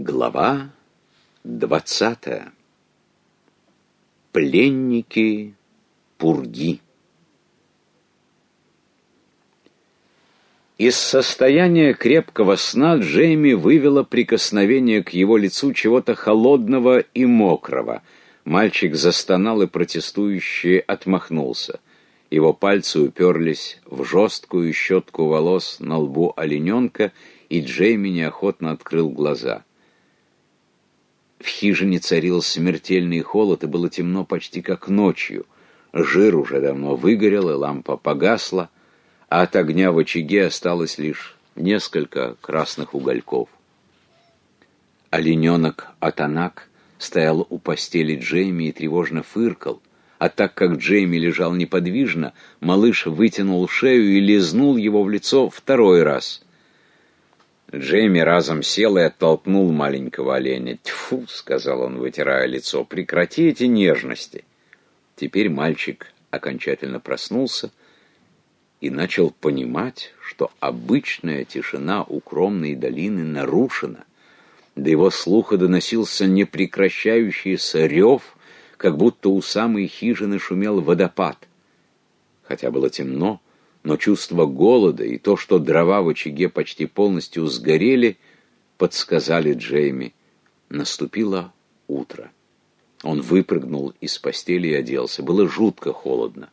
Глава двадцатая. Пленники Пурги. Из состояния крепкого сна Джейми вывело прикосновение к его лицу чего-то холодного и мокрого. Мальчик застонал и протестующе отмахнулся. Его пальцы уперлись в жесткую щетку волос на лбу олененка, и Джейми неохотно открыл глаза — в хижине царил смертельный холод, и было темно почти как ночью. Жир уже давно выгорел, и лампа погасла, а от огня в очаге осталось лишь несколько красных угольков. Олененок Атанак стоял у постели Джейми и тревожно фыркал, а так как Джейми лежал неподвижно, малыш вытянул шею и лизнул его в лицо второй раз — Джейми разом сел и оттолкнул маленького оленя. «Тьфу!» — сказал он, вытирая лицо. «Прекрати эти нежности!» Теперь мальчик окончательно проснулся и начал понимать, что обычная тишина укромной долины нарушена. До его слуха доносился непрекращающийся рев, как будто у самой хижины шумел водопад. Хотя было темно, но чувство голода и то, что дрова в очаге почти полностью сгорели, подсказали Джейми. Наступило утро. Он выпрыгнул из постели и оделся. Было жутко холодно.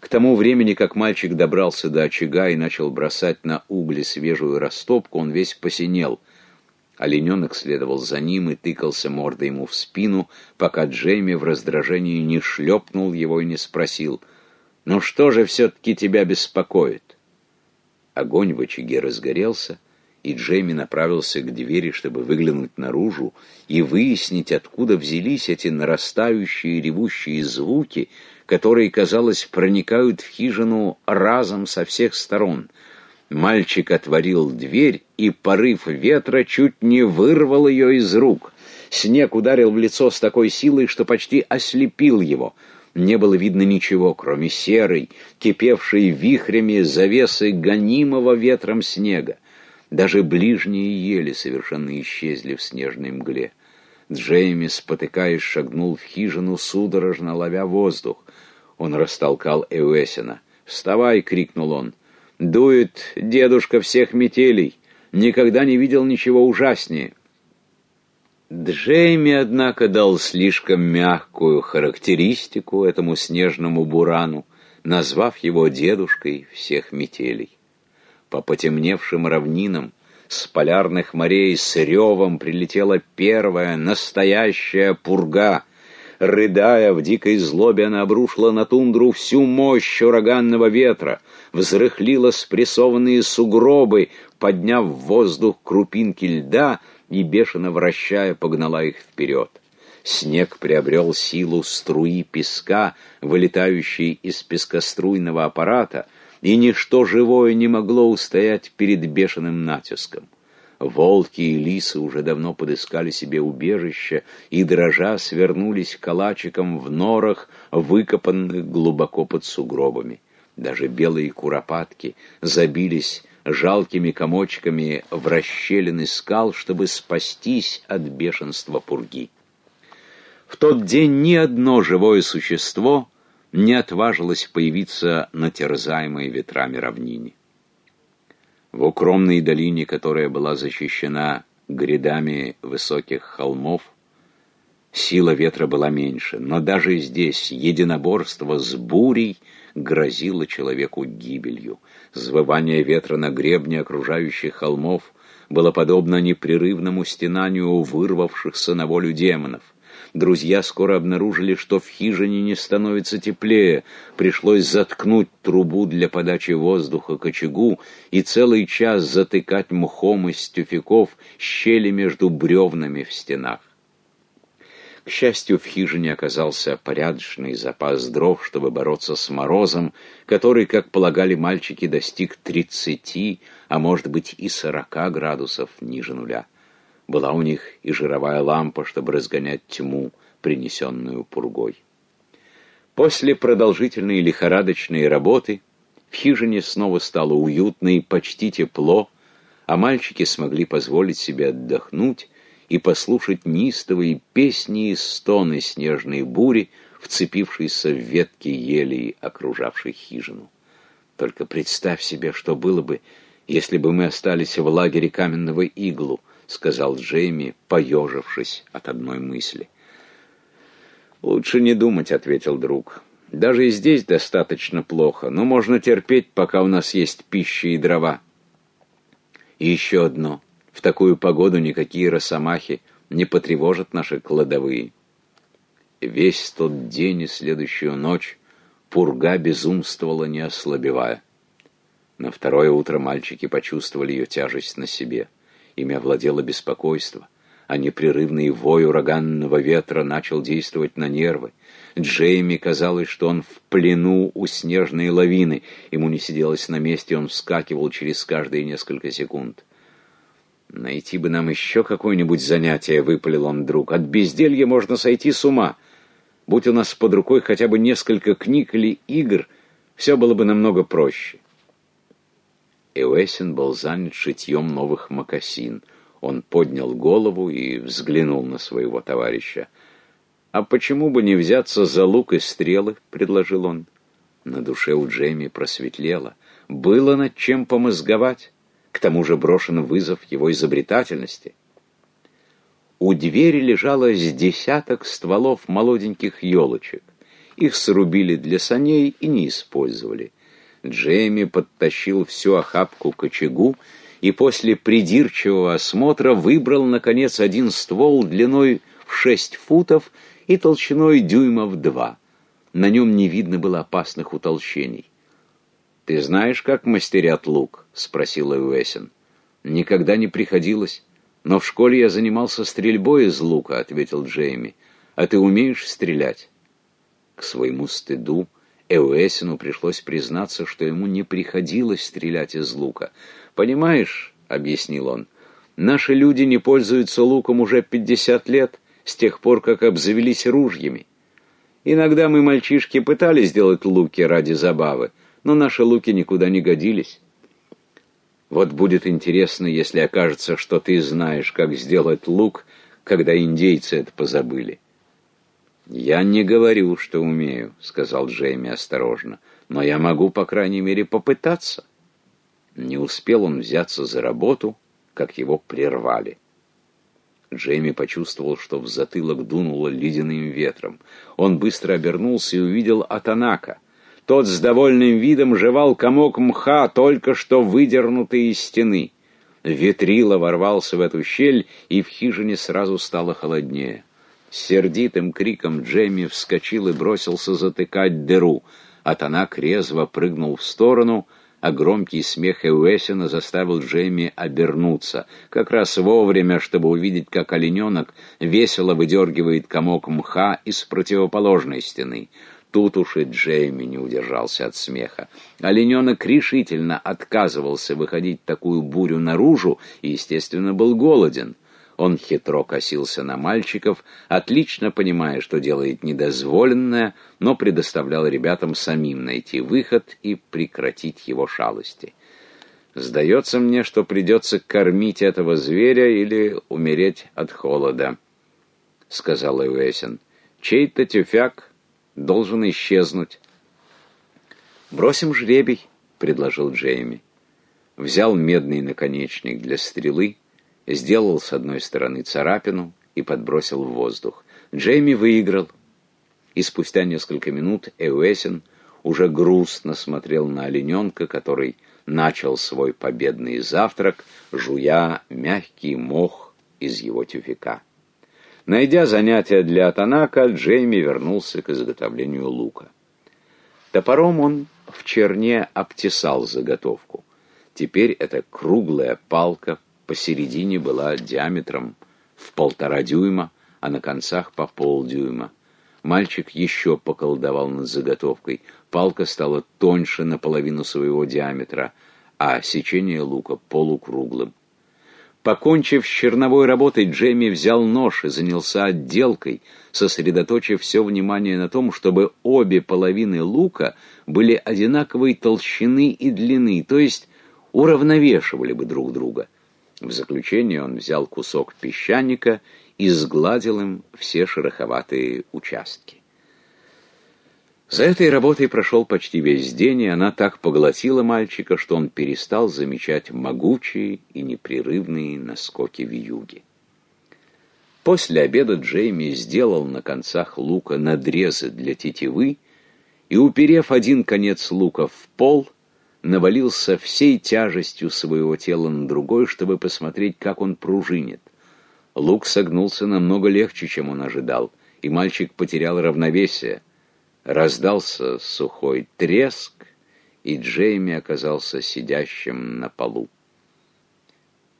К тому времени, как мальчик добрался до очага и начал бросать на угли свежую растопку, он весь посинел. Олененок следовал за ним и тыкался мордой ему в спину, пока Джейми в раздражении не шлепнул его и не спросил — но что же все-таки тебя беспокоит? Огонь в очаге разгорелся, и Джейми направился к двери, чтобы выглянуть наружу и выяснить, откуда взялись эти нарастающие ревущие звуки, которые, казалось, проникают в хижину разом со всех сторон. Мальчик отворил дверь, и порыв ветра чуть не вырвал ее из рук. Снег ударил в лицо с такой силой, что почти ослепил его — не было видно ничего, кроме серой, кипевшей вихрями завесы гонимого ветром снега. Даже ближние ели совершенно исчезли в снежной мгле. Джейми, спотыкаясь, шагнул в хижину, судорожно ловя воздух. Он растолкал Эуэсина. «Вставай!» — крикнул он. «Дует дедушка всех метелей! Никогда не видел ничего ужаснее!» Джейми, однако, дал слишком мягкую характеристику этому снежному бурану, назвав его дедушкой всех метелей. По потемневшим равнинам с полярных морей с ревом прилетела первая настоящая пурга. Рыдая в дикой злобе, она обрушила на тундру всю мощь ураганного ветра, взрыхлила спрессованные сугробы, подняв в воздух крупинки льда — и, бешено вращая, погнала их вперед. Снег приобрел силу струи песка, вылетающей из пескоструйного аппарата, и ничто живое не могло устоять перед бешеным натиском. Волки и лисы уже давно подыскали себе убежище и, дрожа, свернулись калачиком в норах, выкопанных глубоко под сугробами. Даже белые куропатки забились жалкими комочками в расщелины скал, чтобы спастись от бешенства пурги. В тот день ни одно живое существо не отважилось появиться на терзаемой ветрами равнине. В укромной долине, которая была защищена грядами высоких холмов, сила ветра была меньше, но даже здесь единоборство с бурей грозило человеку гибелью. Звывание ветра на гребне окружающих холмов было подобно непрерывному стенанию вырвавшихся на волю демонов. Друзья скоро обнаружили, что в хижине не становится теплее. Пришлось заткнуть трубу для подачи воздуха к очагу и целый час затыкать мхом из тюфяков щели между бревнами в стенах. К счастью, в хижине оказался порядочный запас дров, чтобы бороться с морозом, который, как полагали мальчики, достиг тридцати, а может быть и сорока градусов ниже нуля. Была у них и жировая лампа, чтобы разгонять тьму, принесенную пургой. После продолжительной лихорадочной работы в хижине снова стало уютно и почти тепло, а мальчики смогли позволить себе отдохнуть и послушать неистовые песни и стоны снежной бури, вцепившейся в ветки елей, окружавшей хижину. Только представь себе, что было бы, если бы мы остались в лагере каменного иглу, сказал Джейми, поежившись от одной мысли. Лучше не думать, ответил друг. Даже и здесь достаточно плохо, но можно терпеть, пока у нас есть пища и дрова. И еще одно. В такую погоду никакие росомахи не потревожат наши кладовые. Весь тот день и следующую ночь пурга безумствовала, не ослабевая. На второе утро мальчики почувствовали ее тяжесть на себе. Ими овладело беспокойство, а непрерывный вой ураганного ветра начал действовать на нервы. Джейми казалось, что он в плену у снежной лавины. Ему не сиделось на месте, он вскакивал через каждые несколько секунд. «Найти бы нам еще какое-нибудь занятие», — выпалил он вдруг. «От безделья можно сойти с ума. Будь у нас под рукой хотя бы несколько книг или игр, все было бы намного проще». Эуэсин был занят шитьем новых мокасин. Он поднял голову и взглянул на своего товарища. «А почему бы не взяться за лук и стрелы?» — предложил он. На душе у Джейми просветлело. Было над чем помозговать. К тому же брошен вызов его изобретательности. У двери лежало с десяток стволов молоденьких елочек. Их срубили для саней и не использовали. Джейми подтащил всю охапку к очагу и после придирчивого осмотра выбрал, наконец, один ствол длиной в шесть футов и толщиной дюймов два. На нем не видно было опасных утолщений. «Ты знаешь, как мастерят лук?» — спросила Уэсин. «Никогда не приходилось. Но в школе я занимался стрельбой из лука», — ответил Джейми. «А ты умеешь стрелять?» К своему стыду Эуэсину пришлось признаться, что ему не приходилось стрелять из лука. «Понимаешь», — объяснил он, — «наши люди не пользуются луком уже пятьдесят лет, с тех пор, как обзавелись ружьями. Иногда мы, мальчишки, пытались сделать луки ради забавы, но наши луки никуда не годились. Вот будет интересно, если окажется, что ты знаешь, как сделать лук, когда индейцы это позабыли. «Я не говорю, что умею», — сказал Джейми осторожно, «но я могу, по крайней мере, попытаться». Не успел он взяться за работу, как его прервали. Джейми почувствовал, что в затылок дунуло ледяным ветром. Он быстро обернулся и увидел Атанака. Тот с довольным видом жевал комок мха, только что выдернутый из стены. Ветрило ворвался в эту щель, и в хижине сразу стало холоднее. С сердитым криком Джейми вскочил и бросился затыкать дыру. Атанак резво прыгнул в сторону, а громкий смех Эуэсина заставил Джейми обернуться, как раз вовремя, чтобы увидеть, как олененок весело выдергивает комок мха из противоположной стены. Тут уж и Джейми не удержался от смеха. Олененок решительно отказывался выходить такую бурю наружу и, естественно, был голоден. Он хитро косился на мальчиков, отлично понимая, что делает недозволенное, но предоставлял ребятам самим найти выход и прекратить его шалости. «Сдается мне, что придется кормить этого зверя или умереть от холода», — сказал Эуэсин. «Чей-то тюфяк должен исчезнуть». «Бросим жребий», — предложил Джейми. Взял медный наконечник для стрелы, сделал с одной стороны царапину и подбросил в воздух. Джейми выиграл, и спустя несколько минут Эуэсин уже грустно смотрел на олененка, который начал свой победный завтрак, жуя мягкий мох из его тюфяка. Найдя занятие для Танака, Джейми вернулся к изготовлению лука. Топором он в черне обтесал заготовку. Теперь это круглая палка посередине была диаметром в полтора дюйма, а на концах по полдюйма. Мальчик еще поколдовал над заготовкой. Палка стала тоньше наполовину своего диаметра, а сечение лука полукруглым. Покончив с черновой работой, Джейми взял нож и занялся отделкой, сосредоточив все внимание на том, чтобы обе половины лука были одинаковой толщины и длины, то есть уравновешивали бы друг друга. В заключение он взял кусок песчаника и сгладил им все шероховатые участки. За этой работой прошел почти весь день, и она так поглотила мальчика, что он перестал замечать могучие и непрерывные наскоки в юге. После обеда Джейми сделал на концах лука надрезы для тетивы и, уперев один конец лука в пол, навалился всей тяжестью своего тела на другой, чтобы посмотреть, как он пружинит. Лук согнулся намного легче, чем он ожидал, и мальчик потерял равновесие. Раздался сухой треск, и Джейми оказался сидящим на полу.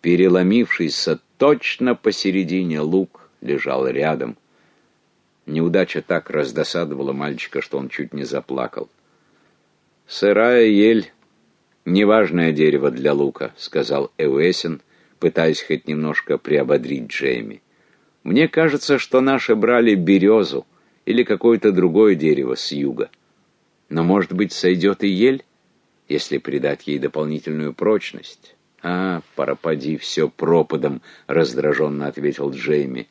Переломившийся точно посередине лук лежал рядом. Неудача так раздосадовала мальчика, что он чуть не заплакал. «Сырая ель — неважное дерево для лука», — сказал Эуэсин, пытаясь хоть немножко приободрить Джейми. «Мне кажется, что наши брали березу или какое-то другое дерево с юга. Но, может быть, сойдет и ель, если придать ей дополнительную прочность». «А, пропади все пропадом», — раздраженно ответил Джейми.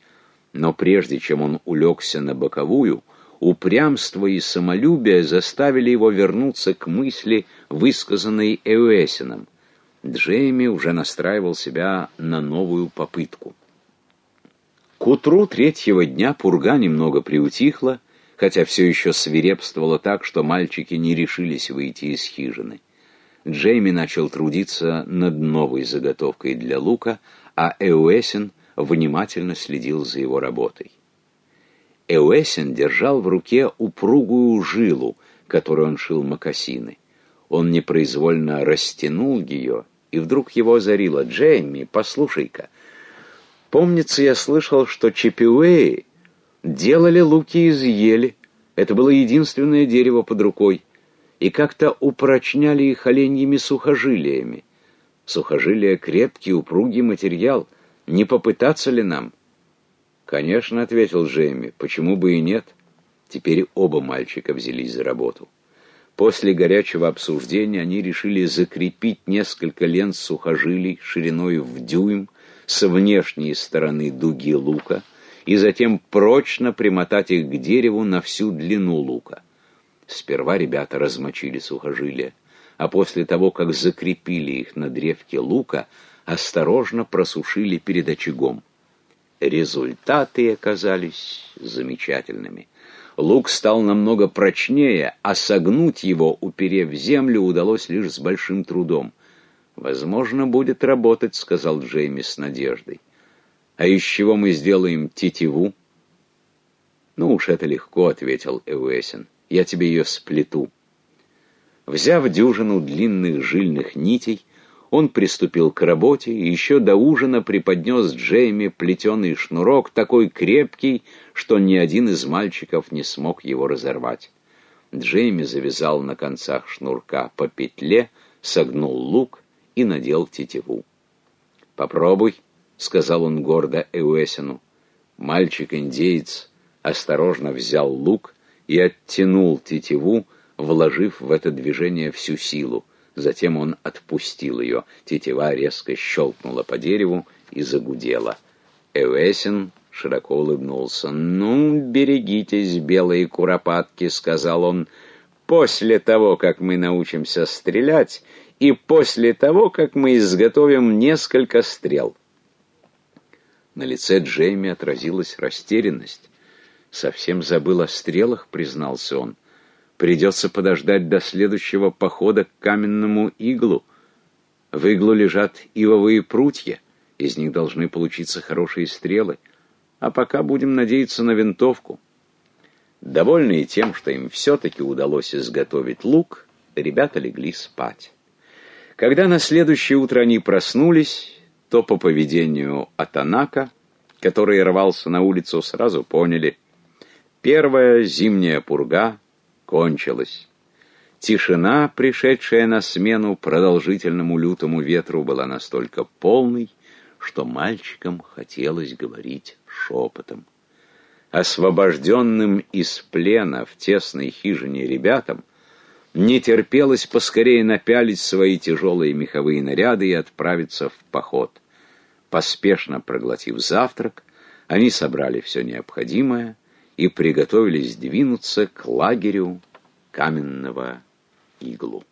Но прежде чем он улегся на боковую, упрямство и самолюбие заставили его вернуться к мысли, высказанной Эуэсином. Джейми уже настраивал себя на новую попытку. К утру третьего дня пурга немного приутихла, хотя все еще свирепствовало так, что мальчики не решились выйти из хижины. Джейми начал трудиться над новой заготовкой для лука, а Эуэсин — внимательно следил за его работой. Эуэсин держал в руке упругую жилу, которую он шил мокасины. Он непроизвольно растянул ее, и вдруг его озарило. «Джейми, послушай-ка, помнится, я слышал, что чипиуэи делали луки из ели. Это было единственное дерево под рукой. И как-то упрочняли их оленьими сухожилиями. Сухожилия — крепкий, упругий материал — не попытаться ли нам? Конечно, ответил Джейми. Почему бы и нет? Теперь оба мальчика взялись за работу. После горячего обсуждения они решили закрепить несколько лент сухожилий шириной в дюйм с внешней стороны дуги лука и затем прочно примотать их к дереву на всю длину лука. Сперва ребята размочили сухожилия, а после того, как закрепили их на древке лука, осторожно просушили перед очагом. Результаты оказались замечательными. Лук стал намного прочнее, а согнуть его, уперев землю, удалось лишь с большим трудом. «Возможно, будет работать», — сказал Джейми с надеждой. «А из чего мы сделаем тетиву?» «Ну уж это легко», — ответил Эуэсин. «Я тебе ее сплету». Взяв дюжину длинных жильных нитей, он приступил к работе и еще до ужина преподнес Джейми плетеный шнурок, такой крепкий, что ни один из мальчиков не смог его разорвать. Джейми завязал на концах шнурка по петле, согнул лук и надел тетиву. «Попробуй», — сказал он гордо Эуэсину. Мальчик-индеец осторожно взял лук и оттянул тетиву, вложив в это движение всю силу. Затем он отпустил ее. Тетива резко щелкнула по дереву и загудела. Эвесин широко улыбнулся. «Ну, берегитесь, белые куропатки», — сказал он, — «после того, как мы научимся стрелять, и после того, как мы изготовим несколько стрел». На лице Джейми отразилась растерянность. «Совсем забыл о стрелах», — признался он. Придется подождать до следующего похода к каменному иглу. В иглу лежат ивовые прутья, из них должны получиться хорошие стрелы. А пока будем надеяться на винтовку. Довольные тем, что им все-таки удалось изготовить лук, ребята легли спать. Когда на следующее утро они проснулись, то по поведению Атанака, который рвался на улицу, сразу поняли. Первая зимняя пурга кончилась. Тишина, пришедшая на смену продолжительному лютому ветру, была настолько полной, что мальчикам хотелось говорить шепотом. Освобожденным из плена в тесной хижине ребятам не терпелось поскорее напялить свои тяжелые меховые наряды и отправиться в поход. Поспешно проглотив завтрак, они собрали все необходимое и приготовились двинуться к лагерю каменного иглу.